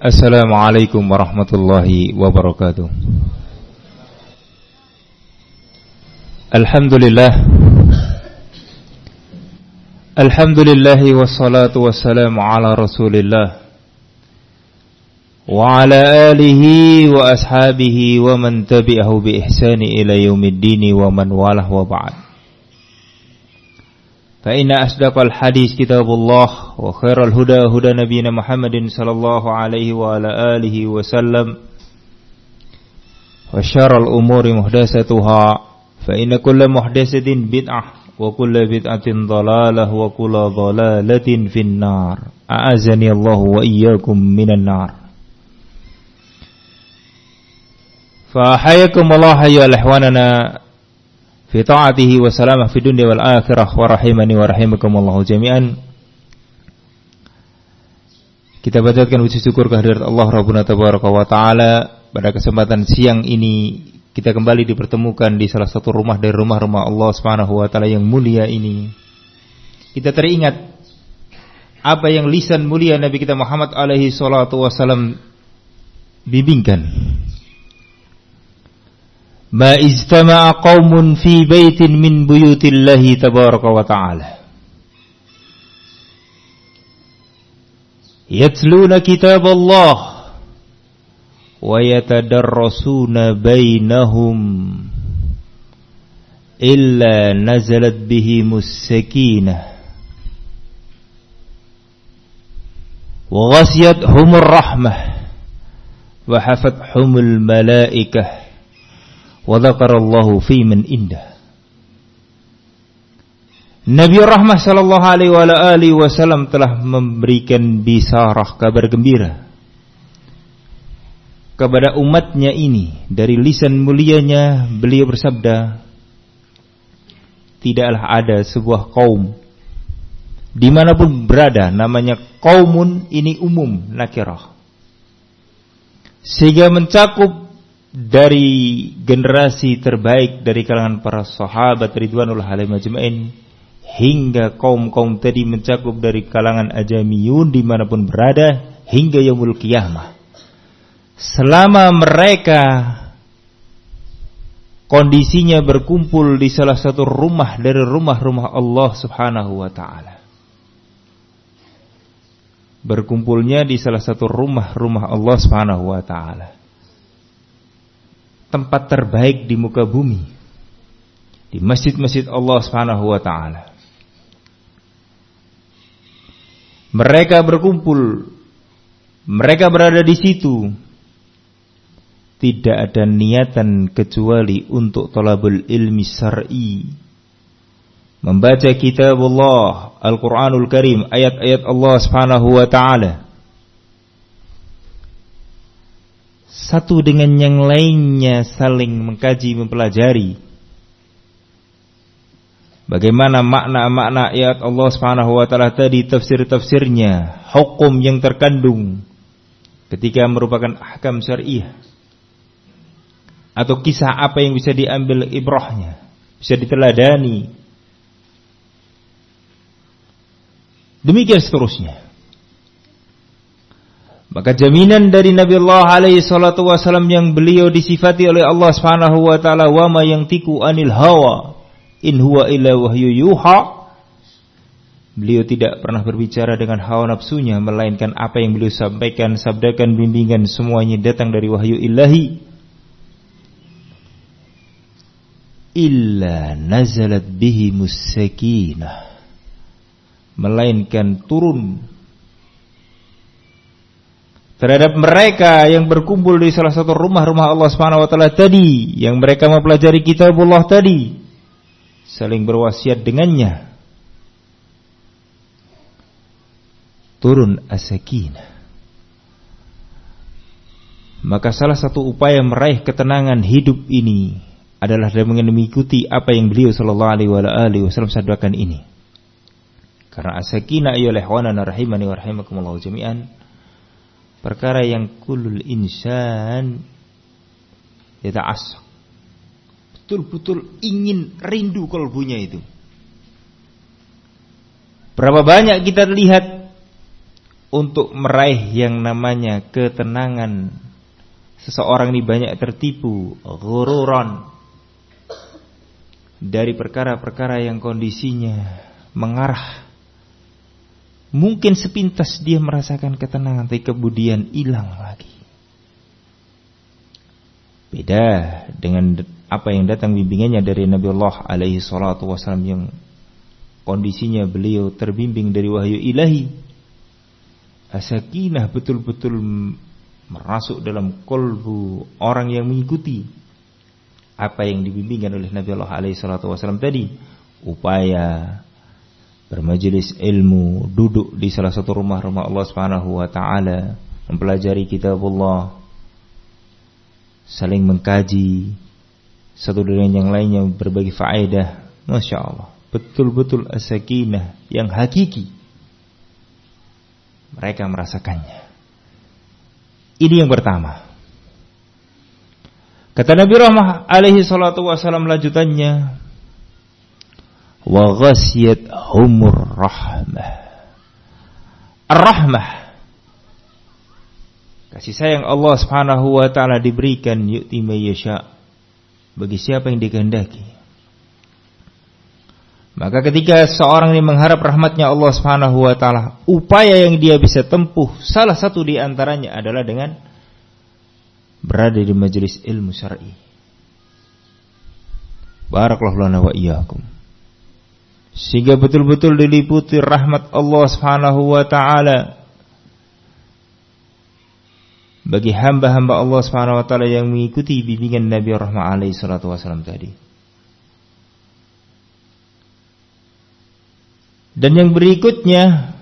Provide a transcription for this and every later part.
Assalamualaikum warahmatullahi wabarakatuh Alhamdulillah Alhamdulillah wassalatu wassalamu ala rasulillah Wa ala alihi wa ashabihi wa man tabi'ahu bi ihsani ila yaumiddini wa man walah wa ba'd فإن أصدق الحديث كتاب الله وخير الهدى هدى نبينا محمد صلى الله عليه وعلى آله وسلم وشر الأمور محدثتها فإن كل محدثة بدعة وكل بدعة ضلالة وكل ضلالة في النار. أعزني الله وإياكم من النار. فحياكم الله أيها الإخواننا fi ta'atihi wa salamah fi dunya wal akhirah wa rahimani wa rahimakumullah jami'an. Kita bacakan puji syukur kehadirat Allah Rabbuna tabaraka wa taala pada kesempatan siang ini kita kembali dipertemukan di salah satu rumah dari rumah-rumah Allah Subhanahu wa taala yang mulia ini. Kita teringat apa yang lisan mulia Nabi kita Muhammad alaihi salatu wasallam bimbingkan ما اجتمع قوم في بيت من بيوت الله تبارك وتعالى. يتلون كتاب الله ويتدرسون بينهم إلا نزلت بهم السكينة وغسيتهم الرحمة وحفتهم الملائكة. Wa dzakarallahu fi man indah. Nabi Rahmah sallallahu alaihi wasallam telah memberikan bisarah kabar gembira kepada umatnya ini dari lisan mulianya beliau bersabda tidaklah ada sebuah kaum di mana pun berada namanya kaumun ini umum nakirah sehingga mencakup dari generasi terbaik dari kalangan para sahabat ridwanul alaihim ajmain hingga kaum-kaum tadi mencakup dari kalangan ajamiyun di mana pun berada hingga yaumul kiamah. Selama mereka kondisinya berkumpul di salah satu rumah dari rumah-rumah Allah Subhanahu wa taala. Berkumpulnya di salah satu rumah-rumah Allah Subhanahu wa taala tempat terbaik di muka bumi di masjid-masjid Allah Subhanahu wa taala. Mereka berkumpul, mereka berada di situ. Tidak ada niatan kecuali untuk talabul ilmi syar'i. Membaca kitab Allah, Al-Quranul Karim, ayat-ayat Allah Subhanahu wa taala satu dengan yang lainnya saling mengkaji mempelajari. Bagaimana makna-makna ayat Allah Subhanahu wa taala tadi tafsir-tafsirnya hukum yang terkandung ketika merupakan ahkam syariah atau kisah apa yang bisa diambil ibrahnya bisa diteladani. Demikian seterusnya maka jaminan dari Nabi Allah alaihi salatu wasallam yang beliau disifati oleh Allah Subhanahu wa taala wa ma yang tiku anil hawa in huwa illa wahyu yuha Beliau tidak pernah berbicara dengan hawa nafsunya melainkan apa yang beliau sampaikan, sabdakan, bimbingan semuanya datang dari wahyu ilahi. Illa nazalat bihi musakinah. Melainkan turun terhadap mereka yang berkumpul di salah satu rumah-rumah Allah Subhanahu wa taala tadi yang mereka mempelajari kitabullah tadi saling berwasiat dengannya. Turun asakinah maka salah satu upaya meraih ketenangan hidup ini adalah dengan mengikuti apa yang beliau sallallahu alaihi wasallam sabdakan ini. Karena asakinah ayyuhal ikhwana rahimani wa rahimakumullah jami'an perkara yang kulul insan yata'assaq betul-betul ingin rindu kalbunya itu. Berapa banyak kita lihat untuk meraih yang namanya ketenangan. Seseorang ini banyak tertipu gururan dari perkara-perkara yang kondisinya mengarah mungkin sepintas dia merasakan ketenangan tapi kemudian hilang lagi. Beda dengan apa yang datang bimbingannya dari Nabi Allah alaihi salatu wasallam yang kondisinya beliau terbimbing dari wahyu ilahi. Asakinah betul-betul merasuk dalam kolbu orang yang mengikuti apa yang dibimbingkan oleh Nabi Allah alaihi salatu wasallam tadi. Upaya bermajelis ilmu duduk di salah satu rumah-rumah Allah Subhanahu wa taala mempelajari kitab Allah saling mengkaji satu dengan yang lainnya berbagi faedah Masya Allah betul-betul asakinah yang hakiki mereka merasakannya. Ini yang pertama. Kata Nabi Rahmah alaihi salatu wasallam lanjutannya wa ghasyat humur rahmah. Ar-rahmah kasih sayang Allah Subhanahu wa taala diberikan yu'ti may yasha bagi siapa yang dikehendaki. Maka ketika seorang ini mengharap rahmatnya Allah Subhanahu wa taala, upaya yang dia bisa tempuh salah satu di antaranya adalah dengan berada di majelis ilmu syar'i. Barakallahu lana wa iyyakum. Sehingga betul-betul diliputi rahmat Allah Subhanahu wa taala bagi hamba-hamba Allah Subhanahu wa taala yang mengikuti bimbingan Nabi Rahmah alaihi salatu wasallam tadi. Dan yang berikutnya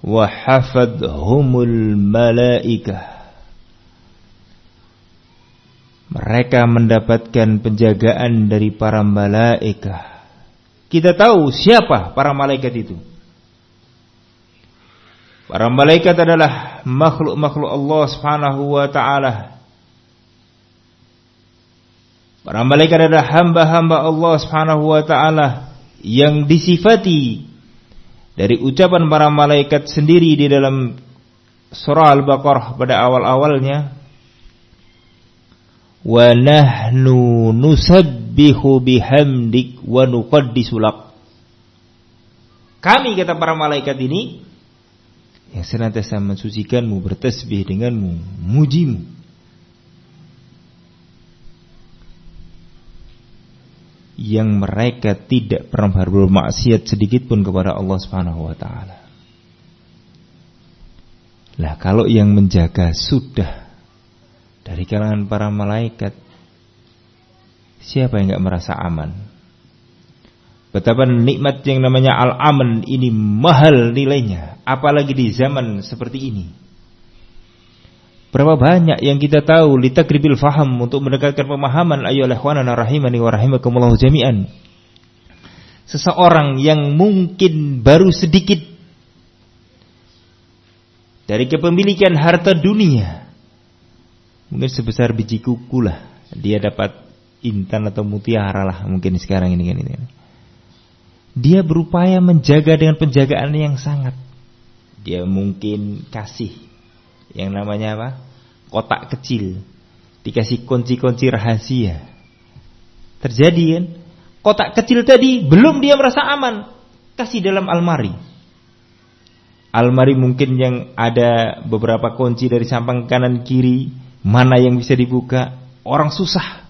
wahafadhumul malaikah mereka mendapatkan penjagaan dari para malaikat. Kita tahu siapa para malaikat itu. Para malaikat adalah makhluk-makhluk Allah Subhanahu wa taala Para malaikat adalah hamba-hamba Allah Subhanahu wa taala yang disifati dari ucapan para malaikat sendiri di dalam surah Al-Baqarah pada awal-awalnya wa nahnu nusabbihu bihamdik wa nuqaddisu lak kami kata para malaikat ini yang senantiasa mensucikanmu bertasbih denganmu mujimu yang mereka tidak pernah bermaksiat sedikit pun kepada Allah Subhanahu wa taala. Lah kalau yang menjaga sudah dari kalangan para malaikat siapa yang enggak merasa aman? Betapa nikmat yang namanya al-aman ini mahal nilainya, apalagi di zaman seperti ini. Berapa banyak yang kita tahu litakribil faham untuk mendekatkan pemahaman ayo ikhwanana rahimani wa rahimakumullah jami'an. Seseorang yang mungkin baru sedikit dari kepemilikan harta dunia mungkin sebesar biji kuku lah dia dapat intan atau mutiara lah mungkin sekarang ini kan ini. Dia berupaya menjaga dengan penjagaan yang sangat. Dia mungkin kasih yang namanya apa? Kotak kecil. Dikasih kunci-kunci rahasia. Terjadi kan? Kotak kecil tadi belum dia merasa aman. Kasih dalam almari. Almari mungkin yang ada beberapa kunci dari samping kanan kiri. Mana yang bisa dibuka. Orang susah.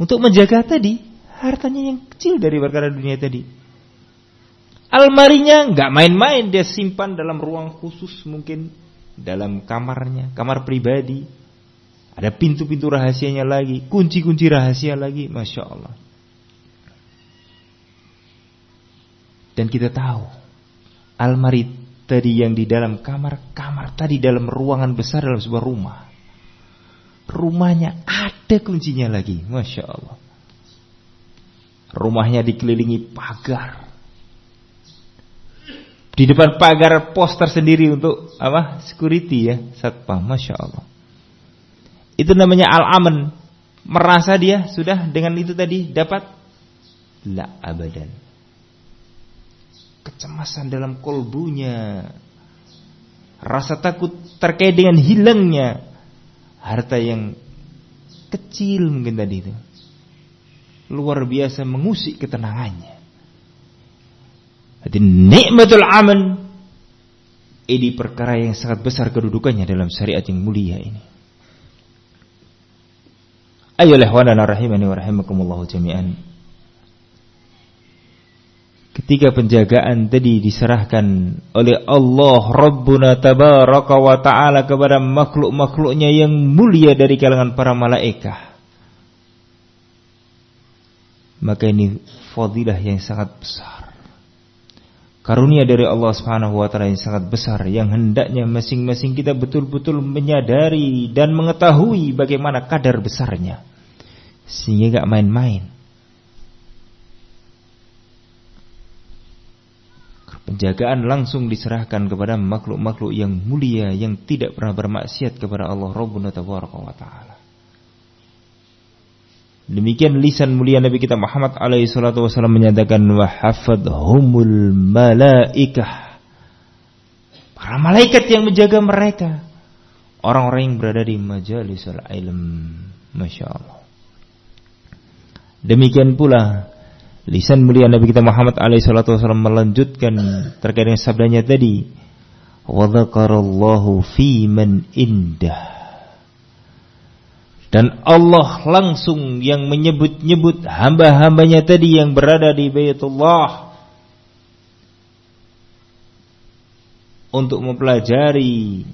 Untuk menjaga tadi. Hartanya yang kecil dari perkara dunia tadi. Almarinya nggak main-main dia simpan dalam ruang khusus mungkin dalam kamarnya, kamar pribadi. Ada pintu-pintu rahasianya lagi, kunci-kunci rahasia lagi, masya Allah. Dan kita tahu almari tadi yang di dalam kamar, kamar tadi dalam ruangan besar dalam sebuah rumah. Rumahnya ada kuncinya lagi, masya Allah. Rumahnya dikelilingi pagar, di depan pagar poster sendiri untuk apa? Security ya, satpam. Masya Allah. Itu namanya al-aman. Merasa dia sudah dengan itu tadi dapat la abadan. Kecemasan dalam kolbunya, rasa takut terkait dengan hilangnya harta yang kecil mungkin tadi itu. Luar biasa mengusik ketenangannya. Jadi nikmatul aman ini perkara yang sangat besar kedudukannya dalam syariat yang mulia ini. Ayolah wa rahimani wa rahimakumullah jami'an. Ketika penjagaan tadi diserahkan oleh Allah Rabbuna tabaraka wa ta'ala kepada makhluk-makhluknya yang mulia dari kalangan para malaikat. Maka ini fadilah yang sangat besar. Karunia dari Allah Subhanahu wa taala yang sangat besar yang hendaknya masing-masing kita betul-betul menyadari dan mengetahui bagaimana kadar besarnya. Sehingga gak main-main. Penjagaan langsung diserahkan kepada makhluk-makhluk yang mulia yang tidak pernah bermaksiat kepada Allah Rabbuna taala. Demikian lisan mulia Nabi kita Muhammad alaihi salatu wasallam menyatakan wa hafadhumul malaikah. Para malaikat yang menjaga mereka. Orang-orang yang berada di majalisul ilm. Masya Allah. Demikian pula lisan mulia Nabi kita Muhammad alaihi salatu wasallam melanjutkan terkait dengan sabdanya tadi. Wa dzakarallahu fi man indah. Dan Allah langsung yang menyebut-nyebut hamba-hambanya tadi yang berada di Baitullah. Untuk mempelajari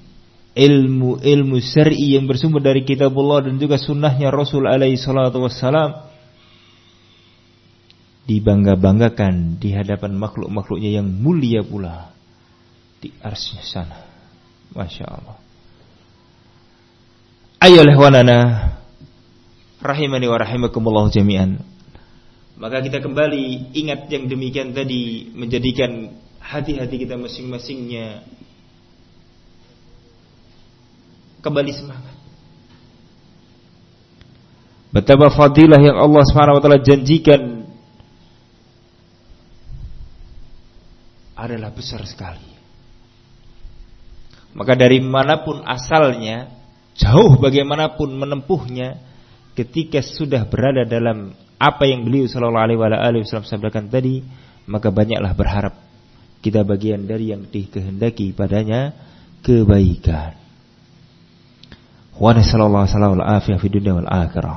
ilmu-ilmu syar'i yang bersumber dari kitabullah dan juga sunnahnya Rasul alaihi salatu wassalam dibangga-banggakan di hadapan makhluk-makhluknya yang mulia pula di arsnya sana. Masya Allah. Ayolah wanana rahimani wa rahimakumullah jami'an. Maka kita kembali ingat yang demikian tadi menjadikan hati-hati kita masing-masingnya kembali semangat. Betapa fadilah yang Allah taala janjikan adalah besar sekali. Maka dari mana pun asalnya, jauh bagaimanapun menempuhnya, ketika sudah berada dalam apa yang beliau Shallallahu Alaihi Wasallam sabdakan tadi, maka banyaklah berharap kita bagian dari yang dikehendaki padanya kebaikan. Wa sallallahu alaihi.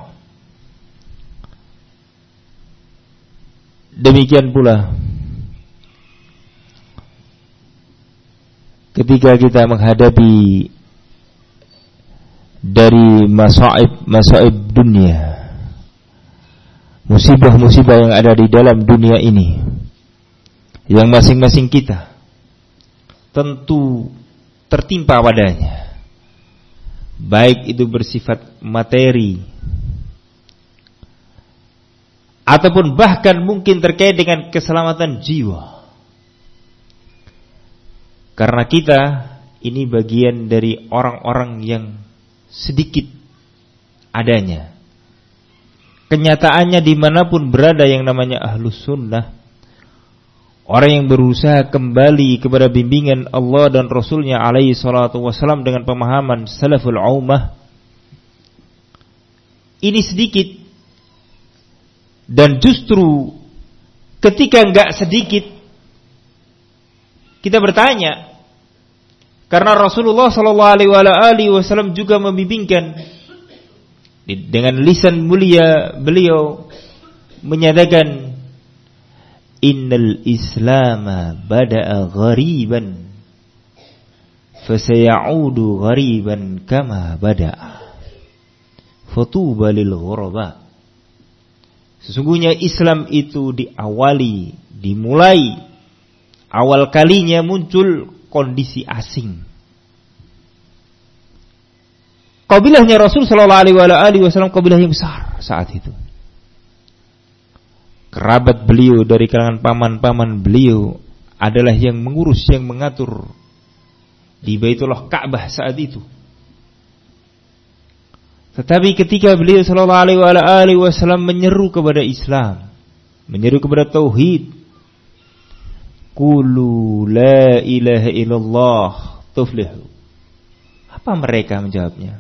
Demikian pula ketika kita menghadapi dari masaib masaib dunia musibah-musibah yang ada di dalam dunia ini yang masing-masing kita tentu tertimpa padanya. Baik itu bersifat materi ataupun bahkan mungkin terkait dengan keselamatan jiwa karena kita ini bagian dari orang-orang yang sedikit adanya. Kenyataannya di mana pun berada yang namanya ahlus sunnah. Orang yang berusaha kembali kepada bimbingan Allah dan Rasulnya alaihi salatu wassalam dengan pemahaman salaful umah. Ini sedikit. Dan justru ketika enggak sedikit kita bertanya karena Rasulullah Shallallahu Alaihi Wasallam juga membimbingkan. Dengan lisan mulia beliau menyatakan Innal Islam bada'a ghariban fasayaudu ghariban kama bada'a fatuba lil ghuraba. Sesungguhnya Islam itu diawali, dimulai awal kalinya muncul kondisi asing. Kabilahnya Rasul Shallallahu Alaihi Wasallam kabilah yang besar saat itu. Kerabat beliau dari kalangan paman-paman beliau adalah yang mengurus, yang mengatur di Baitullah Ka'bah saat itu. Tetapi ketika beliau Shallallahu Alaihi Wasallam menyeru kepada Islam, menyeru kepada tauhid, Qulu la ilaha illallah tuflihu. Apa mereka menjawabnya?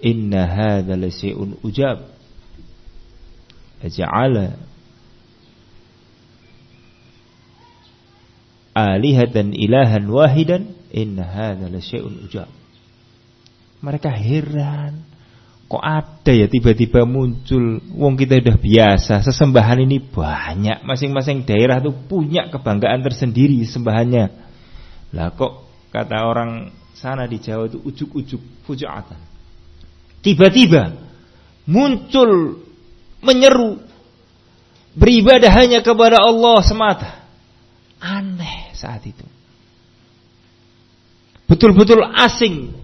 Inna hadza la syai'un ujab. Aja'ala alihatan ilahan wahidan inna hadza la syai'un ujab. Mereka heran. Kok ada ya tiba-tiba muncul wong kita udah biasa sesembahan ini banyak masing-masing daerah tuh punya kebanggaan tersendiri sembahannya. Lah kok kata orang sana di Jawa itu ujuk-ujuk fujuatan. Tiba-tiba muncul menyeru beribadah hanya kepada Allah semata. Aneh saat itu. Betul-betul asing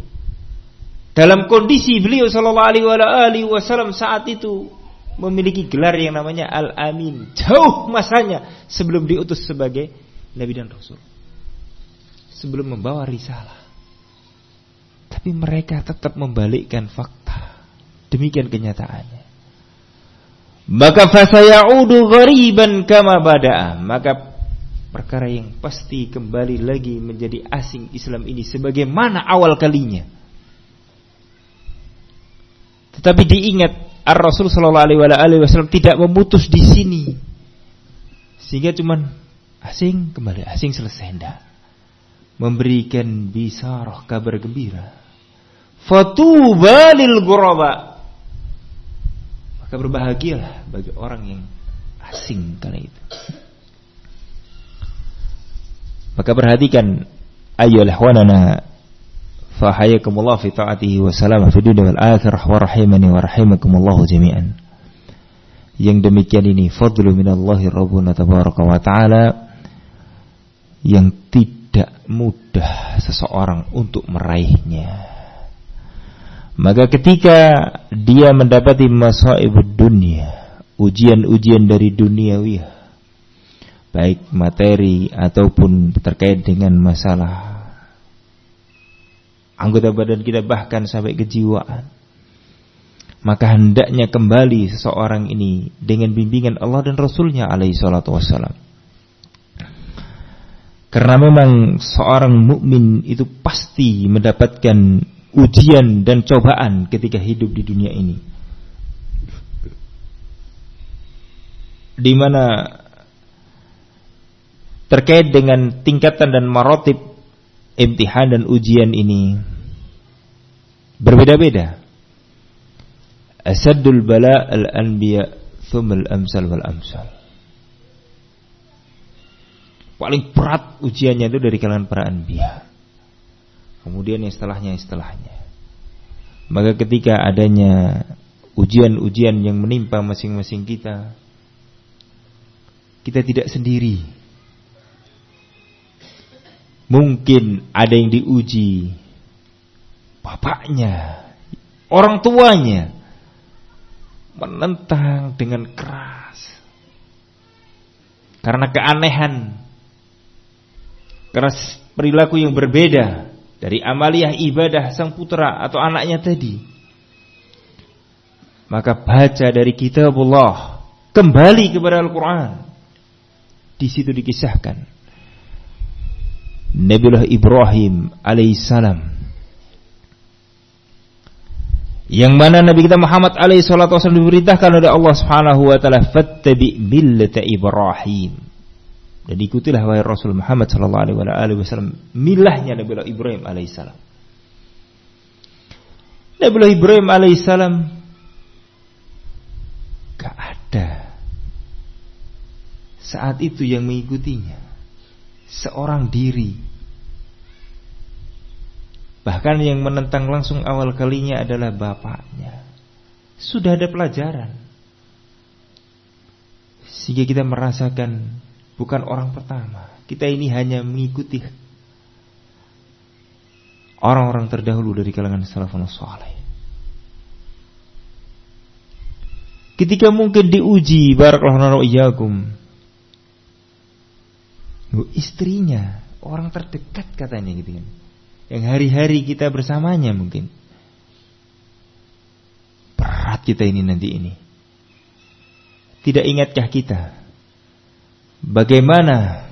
dalam kondisi beliau Shallallahu Alaihi Wasallam saat itu memiliki gelar yang namanya Al Amin jauh masanya sebelum diutus sebagai Nabi dan Rasul. Sebelum membawa risalah. Tapi mereka tetap membalikkan fakta. Demikian kenyataannya. Maka fasayaudu ghariban kama bada'a. Maka perkara yang pasti kembali lagi menjadi asing Islam ini sebagaimana awal kalinya tetapi diingat Ar Rasul Shallallahu Alaihi Wasallam tidak memutus di sini, sehingga cuman asing kembali asing selesai enggak. Memberikan bisarah kabar gembira. Fatuba lil. Maka berbahagialah bagi orang yang asing kala itu. Maka perhatikan ayo wanana fahayakumullah fi ta'atihi wa salam fi dunia wal akhirah wa rahimani wa rahimakumullah jami'an. Yang demikian ini fadlu minallahi rabbuna tabaraka wa ta'ala yang tidak mudah seseorang untuk meraihnya. Maka ketika dia mendapati masaib dunia, ujian-ujian dari duniawi, baik materi ataupun terkait dengan masalah anggota badan kita bahkan sampai kejiwaan. Maka hendaknya kembali seseorang ini dengan bimbingan Allah dan Rasulnya alaihi salatu wassalam. Karena memang seorang mukmin itu pasti mendapatkan ujian dan cobaan ketika hidup di dunia ini. Di mana terkait dengan tingkatan dan marotib imtihan dan ujian ini berbeda-beda. Asadul bala al-anbiya thumma al-amsal wal amsal. Paling berat ujiannya itu dari kalangan para anbiya. Kemudian yang setelahnya yang setelahnya. Maka ketika adanya ujian-ujian yang menimpa masing-masing kita, kita tidak sendiri Mungkin ada yang diuji bapaknya, orang tuanya menentang dengan keras karena keanehan, karena perilaku yang berbeda dari amaliyah ibadah sang putra atau anaknya tadi. Maka baca dari kitabullah kembali kepada Al-Quran. Di situ dikisahkan Nabiullah Ibrahim alaihissalam yang mana Nabi kita Muhammad alaihi salatu wasallam diberitakan oleh Allah Subhanahu wa taala fattabi millata Ibrahim. Dan ikutilah wahai Rasul Muhammad sallallahu alaihi wasallam milahnya Nabi Ibrahim alaihissalam Nabi Ibrahim alaihissalam gak ada saat itu yang mengikutinya seorang diri. Bahkan yang menentang langsung awal kalinya adalah bapaknya. Sudah ada pelajaran. Sehingga kita merasakan bukan orang pertama. Kita ini hanya mengikuti orang-orang terdahulu dari kalangan salafun saleh. Ketika mungkin diuji barakallahu iyyakum istrinya, orang terdekat katanya gitu kan. Yang hari-hari kita bersamanya mungkin. Berat kita ini nanti ini. Tidak ingatkah kita bagaimana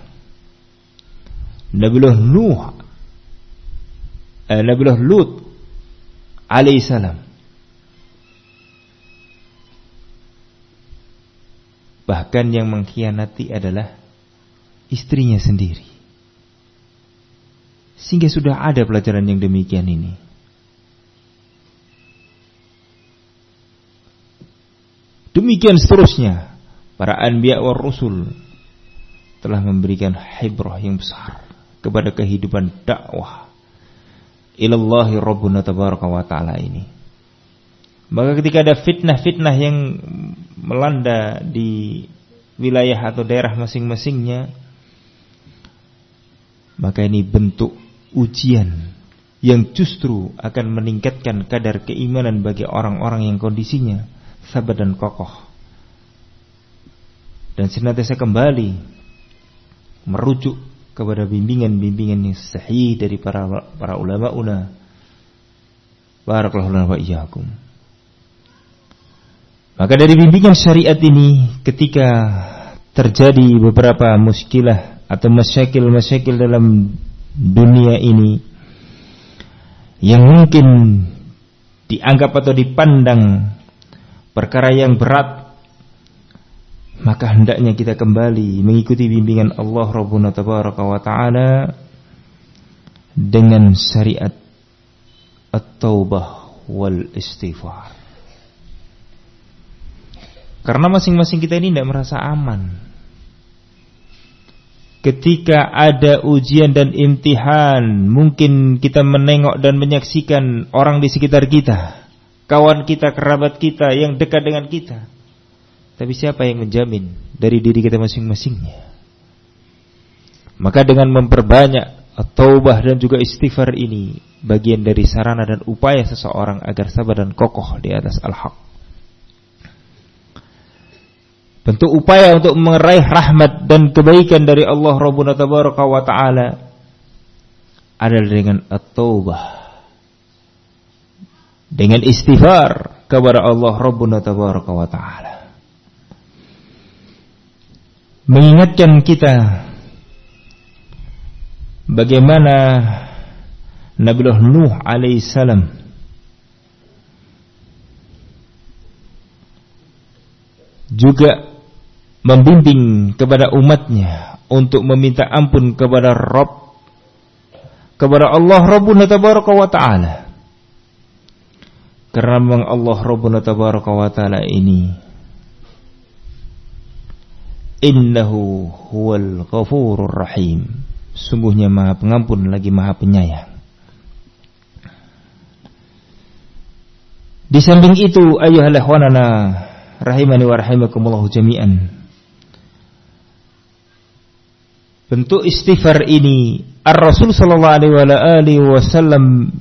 Nabiullah Nuh eh, Nabiullah Lut alaihissalam bahkan yang mengkhianati adalah istrinya sendiri sehingga sudah ada pelajaran yang demikian ini demikian seterusnya para anbiya wa rasul telah memberikan hibrah yang besar kepada kehidupan dakwah ilallahi rabbuna tabaraka wa ta'ala ini. Maka ketika ada fitnah-fitnah yang melanda di wilayah atau daerah masing-masingnya, maka ini bentuk ujian yang justru akan meningkatkan kadar keimanan bagi orang-orang yang kondisinya sabar dan kokoh. Dan senantiasa kembali merujuk kepada bimbingan-bimbingan yang sahih dari para para ulama una. Barakallahu wa iyyakum. Maka dari bimbingan syariat ini ketika terjadi beberapa muskilah atau masyakil-masyakil dalam dunia ini yang mungkin dianggap atau dipandang perkara yang berat maka hendaknya kita kembali mengikuti bimbingan Allah Rabbuna Tabaraka wa Ta'ala dengan syariat at-taubah wal istighfar. Karena masing-masing kita ini tidak merasa aman. Ketika ada ujian dan imtihan, mungkin kita menengok dan menyaksikan orang di sekitar kita, kawan kita, kerabat kita yang dekat dengan kita tapi siapa yang menjamin dari diri kita masing-masingnya? Maka dengan memperbanyak taubah dan juga istighfar ini bagian dari sarana dan upaya seseorang agar sabar dan kokoh di atas al-haq. Bentuk upaya untuk meraih rahmat dan kebaikan dari Allah Rabbuna Tabaraka wa Ta'ala adalah dengan at-taubah. Dengan istighfar kepada Allah Rabbuna Tabaraka wa Ta'ala mengingatkan kita bagaimana Nabiullah Nuh alaihissalam juga membimbing kepada umatnya untuk meminta ampun kepada Rabb kepada Allah Rabbuna tabaraka wa taala karena memang Allah Rabbuna tabaraka wa taala ini Innahu huwal ghafurur rahim. Sungguhnya Maha Pengampun lagi Maha Penyayang. Di samping itu ayuhal ikhwanana rahimani wa rahimakumullah jami'an. Bentuk istighfar ini Ar-Rasul sallallahu alaihi wasallam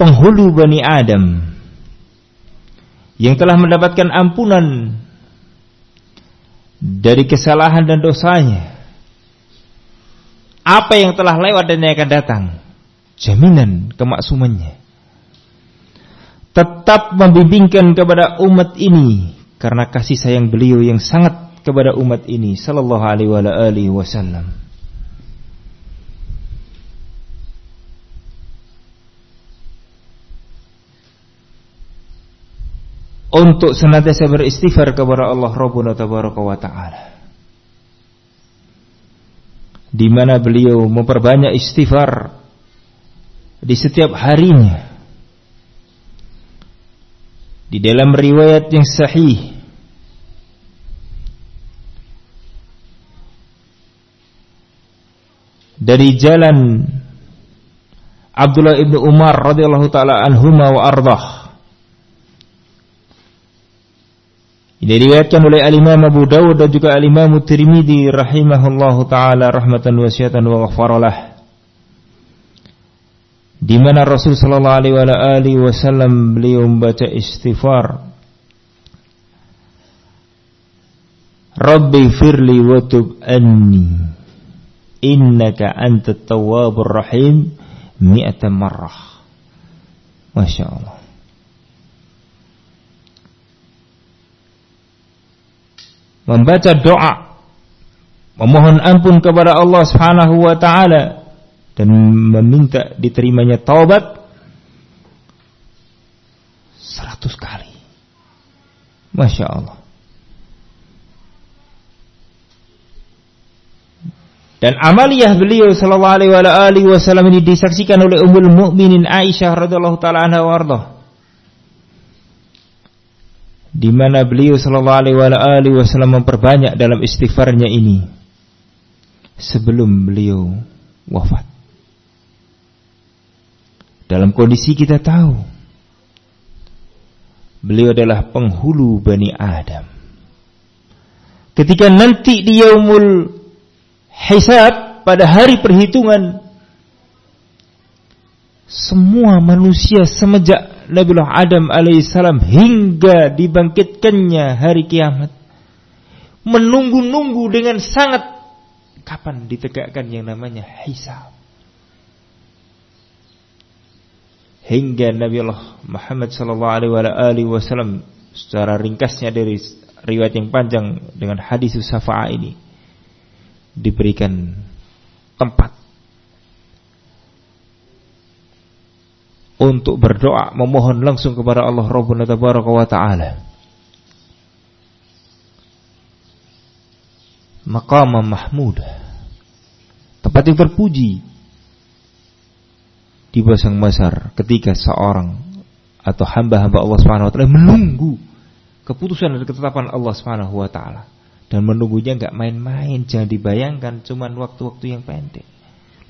penghulu Bani Adam yang telah mendapatkan ampunan dari kesalahan dan dosanya. Apa yang telah lewat dan yang akan datang. Jaminan kemaksumannya. Tetap membimbingkan kepada umat ini karena kasih sayang beliau yang sangat kepada umat ini sallallahu alaihi wasallam. untuk senantiasa beristighfar kepada Allah Rabbuna tabaraka wa taala. Di mana beliau memperbanyak istighfar di setiap harinya. Di dalam riwayat yang sahih dari jalan Abdullah ibnu Umar radhiyallahu taala anhuma wa ardah Diriwayatkan oleh Al-Imam Abu Dawud dan juga Al-Imam Tirmidzi rahimahullahu taala rahmatan wasiatan wa ghafaralah. Di mana Rasul sallallahu alaihi wasallam beliau membaca istighfar. Rabbi firli wa tub anni innaka antat tawwabur rahim mi'ata marrah. Masya Allah. membaca doa memohon ampun kepada Allah Subhanahu wa taala dan meminta diterimanya taubat seratus kali. Masya Allah. Dan amaliyah beliau sallallahu alaihi wasallam ini disaksikan oleh Ummul Mukminin Aisyah radhiyallahu taala anha. Di mana beliau sallallahu alaihi wasallam memperbanyak dalam istighfarnya ini sebelum beliau wafat. Dalam kondisi kita tahu beliau adalah penghulu Bani Adam. Ketika nanti di yaumul hisab pada hari perhitungan. Semua manusia semenjak Nabiullah Adam alaihissalam hingga dibangkitkannya hari kiamat menunggu-nunggu dengan sangat kapan ditegakkan yang namanya hisab. Hingga Nabiullah Muhammad sallallahu alaihi wasallam secara ringkasnya dari riwayat yang panjang dengan hadis syafa'a ini diberikan tempat untuk berdoa memohon langsung kepada Allah Rabbuna tabaraka wa taala. Maqam mahmud. Tempat yang terpuji di basang masar ketika seorang atau hamba-hamba Allah Subhanahu wa taala menunggu keputusan dan ketetapan Allah Subhanahu wa taala dan menunggunya nggak main-main jangan dibayangkan cuman waktu-waktu yang pendek.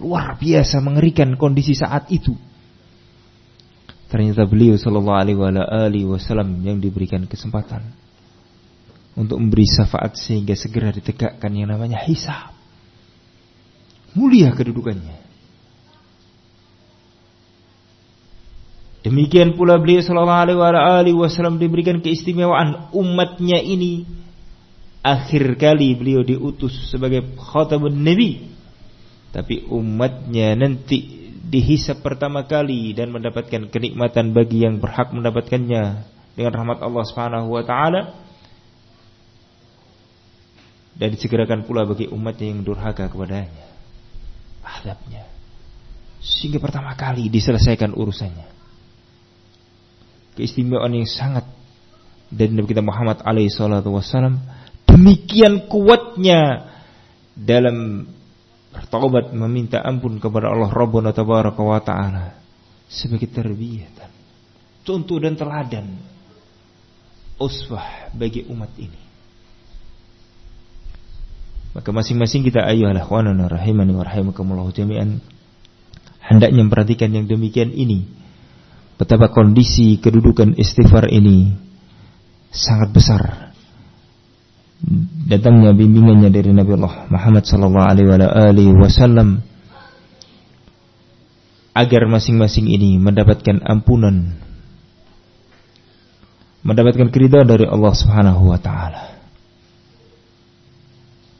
Luar biasa mengerikan kondisi saat itu. Ternyata beliau Shallallahu Alaihi Wasallam yang diberikan kesempatan untuk memberi syafaat sehingga segera ditegakkan yang namanya hisab. Mulia kedudukannya. Demikian pula beliau Shallallahu Alaihi Wasallam diberikan keistimewaan umatnya ini akhir kali beliau diutus sebagai khatamun nabi. Tapi umatnya nanti dihisap pertama kali dan mendapatkan kenikmatan bagi yang berhak mendapatkannya. Dengan rahmat Allah Subhanahu wa taala. Dan disegerakan pula bagi umatnya yang durhaka kepadanya. Azabnya. Sehingga pertama kali diselesaikan urusannya. Keistimewaan yang sangat. Dari Nabi kita Muhammad alaihi salatu wasallam demikian kuatnya dalam bertobat meminta ampun kepada Allah Rabbuna tabaraka wa taala. Sebagai terbiatan contoh dan teladan uswah bagi umat ini. Maka masing-masing kita ayuhal akhwanana rahimani wa rahimakumullah jami'an hendaknya memperhatikan yang demikian ini. Betapa kondisi kedudukan istighfar ini sangat besar datangnya bimbingannya dari Nabi Allah Muhammad sallallahu alaihi wasallam agar masing-masing ini mendapatkan ampunan mendapatkan keridhaan dari Allah Subhanahu wa taala.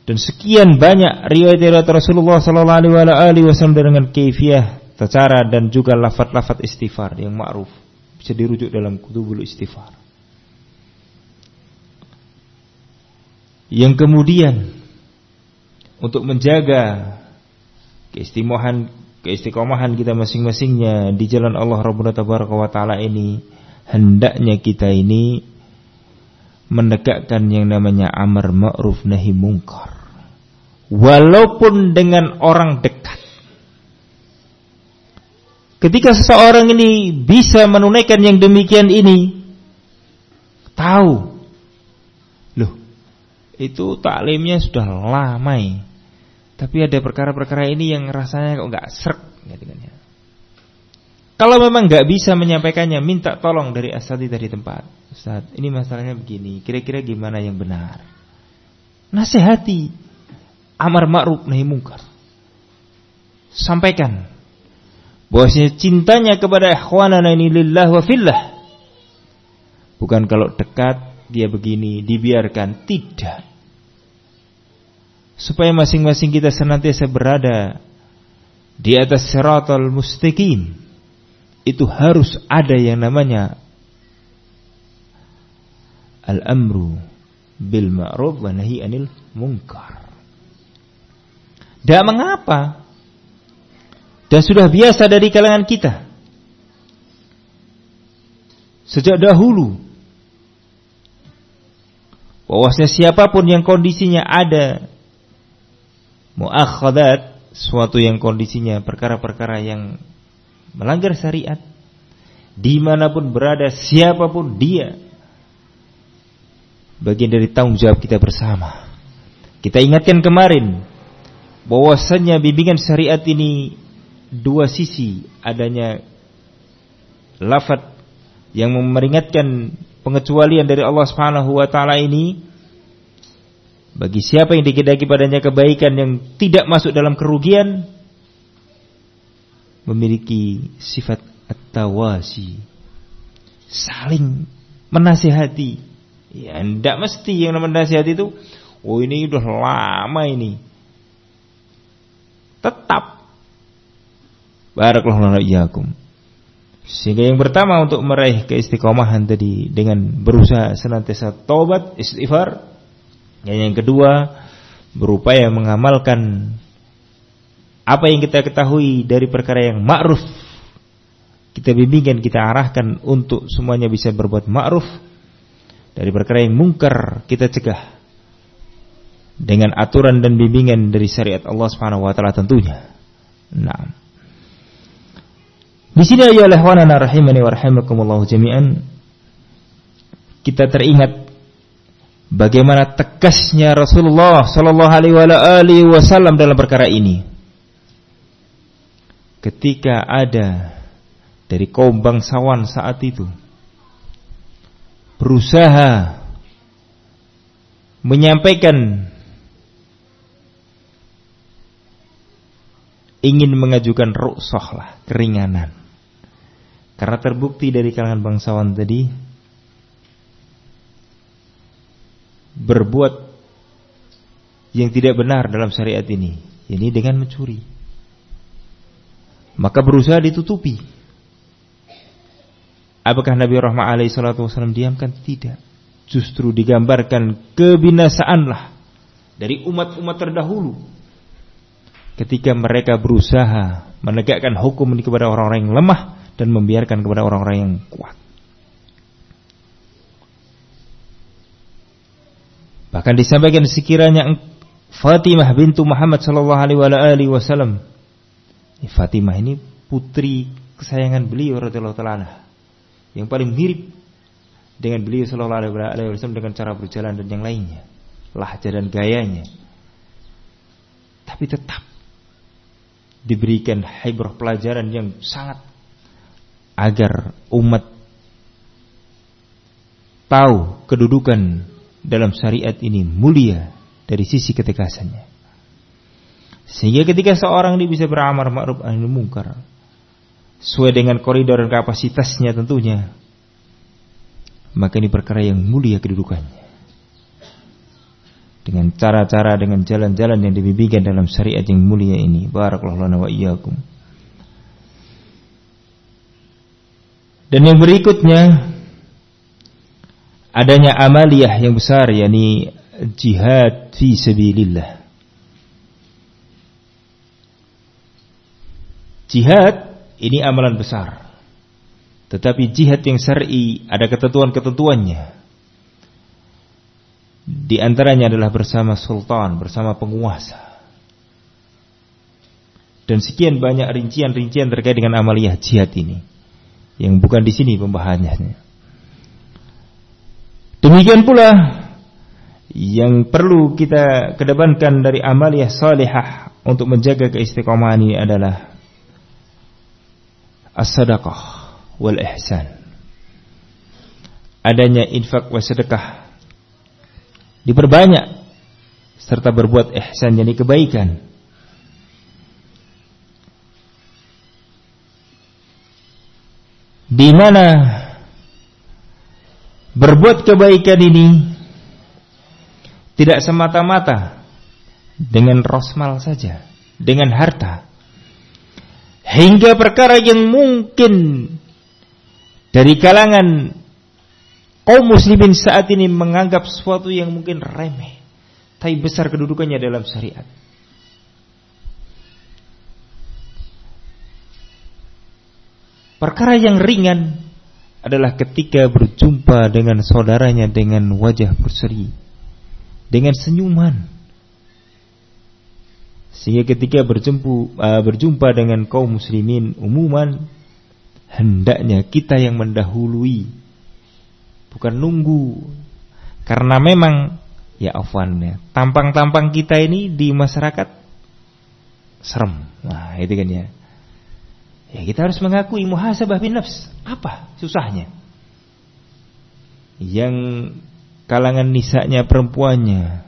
Dan sekian banyak riwayat-riwayat Rasulullah sallallahu alaihi wasallam dengan kaifiah, cara dan juga lafaz-lafaz istighfar yang ma'ruf bisa dirujuk dalam kutubul istighfar. Yang kemudian untuk menjaga keistimewahan keistiqomahan kita masing-masingnya di jalan Allah tabaraka wa taala ini hendaknya kita ini menegakkan yang namanya amar ma'ruf nahi mungkar. Walaupun dengan orang dekat. Ketika seseorang ini bisa menunaikan yang demikian ini tahu itu taklimnya sudah lama ya. Tapi ada perkara-perkara ini yang rasanya kok nggak ya. Kalau memang nggak bisa menyampaikannya, minta tolong dari asadi dari tempat. Ustaz, ini masalahnya begini, kira-kira gimana yang benar? Nasihati, amar ma'ruf nahi mungkar. Sampaikan bahwasanya cintanya kepada ikhwanana ini lillah wa fillah. Bukan kalau dekat dia begini, dibiarkan. Tidak. Supaya masing-masing kita senantiasa berada di atas siratal mustaqim. Itu harus ada yang namanya al-amru bil ma'ruf wa nahi anil munkar. Tidak mengapa. Dan sudah biasa dari kalangan kita. Sejak dahulu. Bahwasanya siapa pun yang kondisinya ada muakhadat, suatu yang kondisinya perkara-perkara yang melanggar syariat, di mana pun berada, siapa pun dia, bagian dari tanggung jawab kita bersama. Kita ingatkan kemarin bahwasanya bimbingan syariat ini dua sisi adanya lafaz yang memperingatkan pengecualian dari Allah Subhanahu wa taala ini bagi siapa yang dikidaki padanya kebaikan yang tidak masuk dalam kerugian memiliki sifat at-tawasi saling menasihati. Ya tidak mesti yang namanya nasihati itu oh ini udah lama ini. Tetap. Barakallahu iyyakum sehingga yang pertama untuk meraih keistiqomahan tadi dengan berusaha senantiasa tobat istighfar yang yang kedua berupaya mengamalkan apa yang kita ketahui dari perkara yang ma'ruf kita bimbingkan, kita arahkan untuk semuanya bisa berbuat ma'ruf dari perkara yang mungkar kita cegah dengan aturan dan bimbingan dari syariat Allah taala tentunya. Nah. Di sini ya lahwana rahimani wa rahimakumullah jami'an kita teringat bagaimana tegasnya Rasulullah sallallahu alaihi wasallam dalam perkara ini ketika ada dari kaum bangsawan saat itu berusaha menyampaikan ingin mengajukan rukshoh lah, keringanan. Karena terbukti dari kalangan bangsawan tadi berbuat yang tidak benar dalam syariat ini, ini dengan mencuri maka berusaha ditutupi. Apakah Nabi Rahmat alaihi salatu diamkan? Tidak. Justru digambarkan kebinasaanlah dari umat-umat terdahulu ketika mereka berusaha menegakkan hukum ini kepada orang-orang yang lemah dan membiarkan kepada orang-orang yang kuat. Bahkan disampaikan sekiranya Fatimah bintu Muhammad sallallahu alaihi wasallam Fatimah ini putri kesayangan beliau radhiyallahu taala yang paling mirip dengan beliau sallallahu alaihi wasallam dengan cara berjalan dan yang lainnya, lahja dan gayanya. Tapi tetap diberikan hibrah pelajaran yang sangat agar umat tahu kedudukan dalam syariat ini mulia dari sisi ketegasannya. Sehingga ketika seorang ini bisa beramal ma'ruf nahi mungkar sesuai dengan koridor dan kapasitasnya tentunya, maka ini perkara yang mulia kedudukannya. Dengan cara-cara dengan jalan-jalan yang dibimbingkan dalam syariat yang mulia ini. Barakallahu wa iyyakum. Dan yang berikutnya adanya amaliyah yang besar yakni jihad fi sabilillah. Jihad ini amalan besar. Tetapi jihad yang syar'i ada ketentuan-ketentuannya. Di antaranya adalah bersama sultan, bersama penguasa. Dan sekian banyak rincian-rincian terkait dengan amaliyah jihad ini. Yang bukan di sini pembahasannya. Demikian pula yang perlu kita kedepankan dari amaliyah salihah untuk menjaga keistiqomahan ini adalah as-sadaqah wal ihsan. Adanya infak wa sedekah diperbanyak serta berbuat ihsan jadi kebaikan. Di mana berbuat kebaikan ini tidak semata-mata dengan rosmal saja, dengan harta. Hingga perkara yang mungkin dari kalangan kaum muslimin saat ini menganggap sesuatu yang mungkin remeh tapi besar kedudukannya dalam syariat Perkara yang ringan adalah ketika berjumpa dengan saudaranya dengan wajah berseri, dengan senyuman. Sehingga ketika berjumpa, uh, berjumpa dengan kaum muslimin umuman, hendaknya kita yang mendahului, bukan nunggu. Karena memang ya afwan ya, tampang-tampang kita ini di masyarakat serem. Nah, itu kan ya. Ya kita harus mengakui muhasabah bin nafs. Apa susahnya? Yang kalangan nisanya perempuannya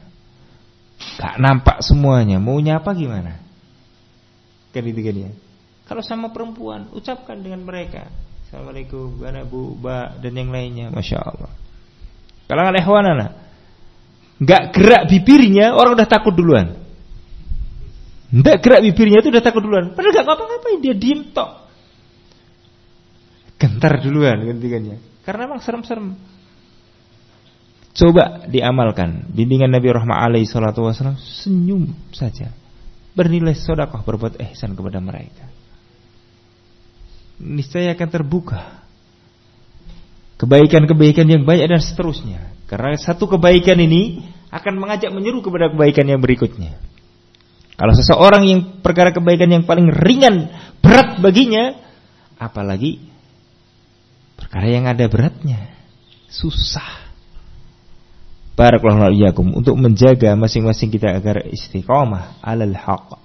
Gak nampak semuanya. Maunya apa gimana? Kan itu kan ya. Kalau sama perempuan, ucapkan dengan mereka. Assalamualaikum, bana bu, ba, dan yang lainnya. Masya Allah. Kalau nggak ikhwanana, nggak gerak bibirnya, orang udah takut duluan. Nggak gerak bibirnya itu udah takut duluan. Padahal nggak ngapa-ngapain, dia diem tok. Gentar duluan, kan ya. Karena emang serem-serem. Coba diamalkan bimbingan Nabi Rahmat alaihi salatu wasallam senyum saja. Bernilai sedekah berbuat ihsan kepada mereka. Niscaya akan terbuka kebaikan-kebaikan yang banyak dan seterusnya. Karena satu kebaikan ini akan mengajak menyeru kepada kebaikan yang berikutnya. Kalau seseorang yang perkara kebaikan yang paling ringan, berat baginya, apalagi perkara yang ada beratnya, susah. Barakallahu iyyakum untuk menjaga masing-masing kita agar istiqamah alal haq.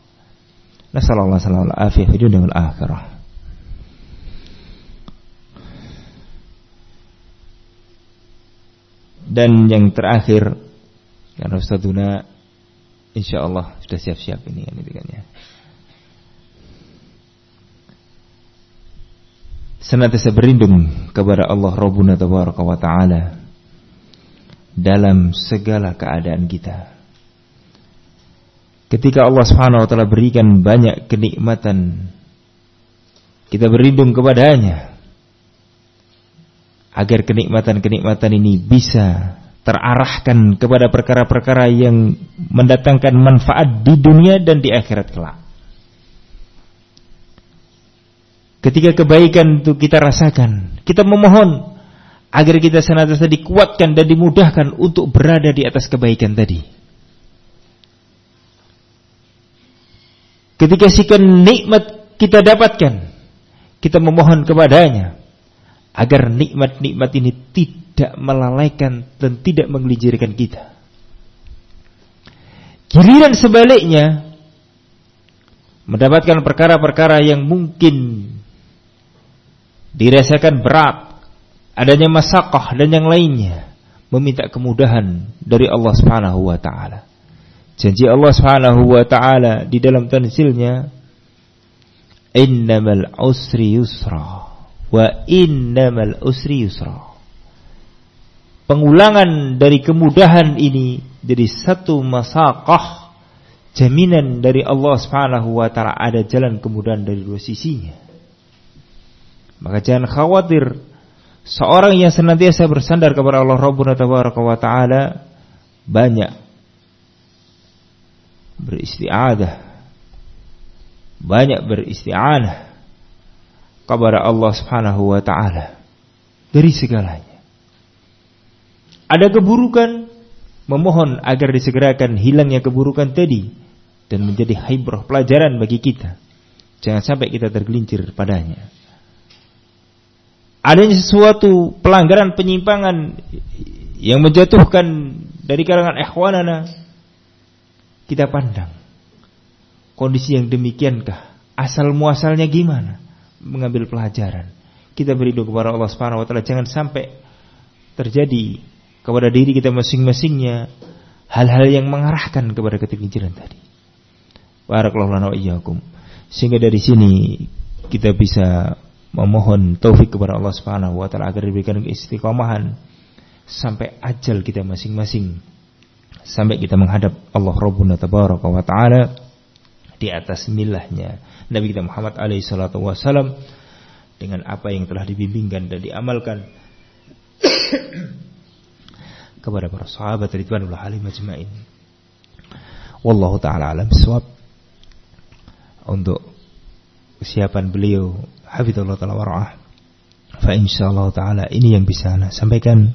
Nasallallahu alaihi afiyah fi dunya wal akhirah. Dan yang terakhir karena Insyaallah sudah siap-siap ini kan itu kan ya. Senantiasa berlindung kepada Allah Rabbuna tabaraka wa taala dalam segala keadaan kita. Ketika Allah Subhanahu wa taala berikan banyak kenikmatan, kita berlindung kepadanya agar kenikmatan-kenikmatan ini bisa terarahkan kepada perkara-perkara yang mendatangkan manfaat di dunia dan di akhirat kelak. Ketika kebaikan itu kita rasakan, kita memohon agar kita senantiasa dikuatkan dan dimudahkan untuk berada di atas kebaikan tadi. Ketika sikan nikmat kita dapatkan, kita memohon kepadanya agar nikmat-nikmat ini tidak melalaikan dan tidak menggelincirkan kita. Giliran sebaliknya, mendapatkan perkara-perkara yang mungkin dirasakan berat adanya masakah dan yang lainnya meminta kemudahan dari Allah Subhanahu wa taala. Janji Allah Subhanahu wa taala di dalam tanzilnya innamal usri yusra wa innamal usri yusra. Pengulangan dari kemudahan ini jadi satu masakah jaminan dari Allah Subhanahu wa taala ada jalan kemudahan dari dua sisinya. Maka jangan khawatir Seorang yang senantiasa bersandar kepada Allah Rabbuna Tabaraka wa Ta'ala banyak beristiadah banyak beristi'anah kepada Allah Subhanahu wa taala dari segalanya. Ada keburukan memohon agar disegerakan hilangnya keburukan tadi dan menjadi hibrah pelajaran bagi kita. Jangan sampai kita tergelincir padanya. Adanya sesuatu pelanggaran penyimpangan yang menjatuhkan dari kalangan ikhwanana kita pandang. Kondisi yang demikiankah? Asal muasalnya gimana? Mengambil pelajaran. Kita berdoa kepada Allah Subhanahu wa taala. Jangan sampai terjadi kepada diri kita masing-masingnya hal-hal yang mengarahkan kepada keterginciran tadi. Barakallahu wa Sehingga dari sini kita bisa memohon taufik kepada Allah Subhanahu wa taala agar diberikan istiqomahan sampai ajal kita masing-masing sampai kita menghadap Allah Rabbuna tabaraka wa taala di atas milahnya Nabi kita Muhammad alaihi salatu wasalam dengan apa yang telah dibimbingkan dan diamalkan kepada para sahabat ridwanullah alaihim ajmain wallahu taala alam bisawab untuk kesiapan beliau hafizallahu taala warahmatullahi fa insyaallah taala ini yang bisa ana sampaikan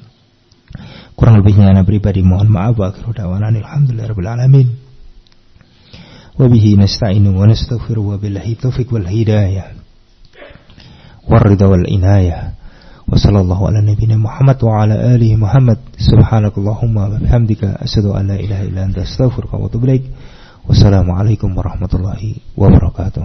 kurang lebihnya ana pribadi mohon maaf wa akhiru da'wana alhamdulillahirabbil alamin wa bihi nasta'inu wa nastaghfiru wa billahi taufiq wal hidayah والرضا والعناية وصلى الله على نبينا محمد وعلى آله محمد سبحانك اللهم وبحمدك أشهد أن لا إله إلا أنت أستغفرك وأتوب إليك والسلام عليكم ورحمة الله وبركاته